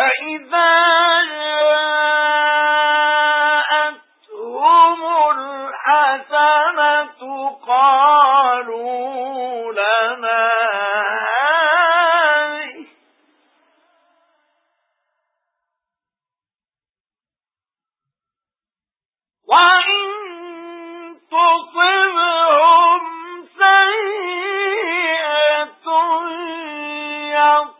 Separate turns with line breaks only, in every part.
فإذا جاءتهم الحسنة قالوا لنا وإن تصبهم سيئة يطيروا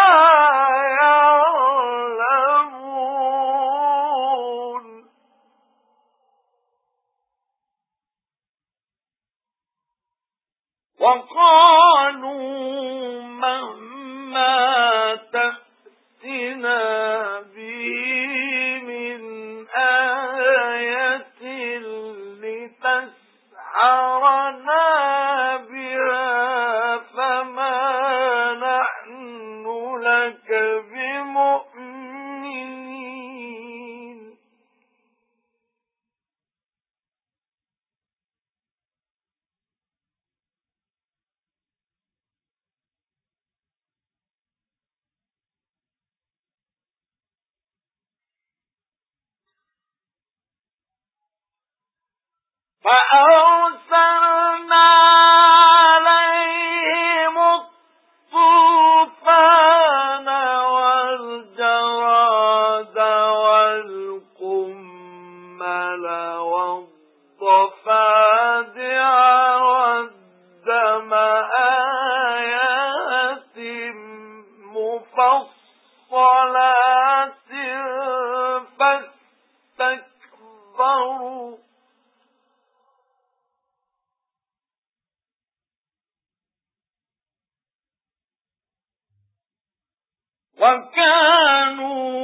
وقالوا مهما تأتنا به من آية لتسحرنا بها فما نحن لك بمؤمنين فأرسلنا عليهم الطوفان والجراد والقمل والضفادع والدم آيات مفصلات فاستكبروا وكانوا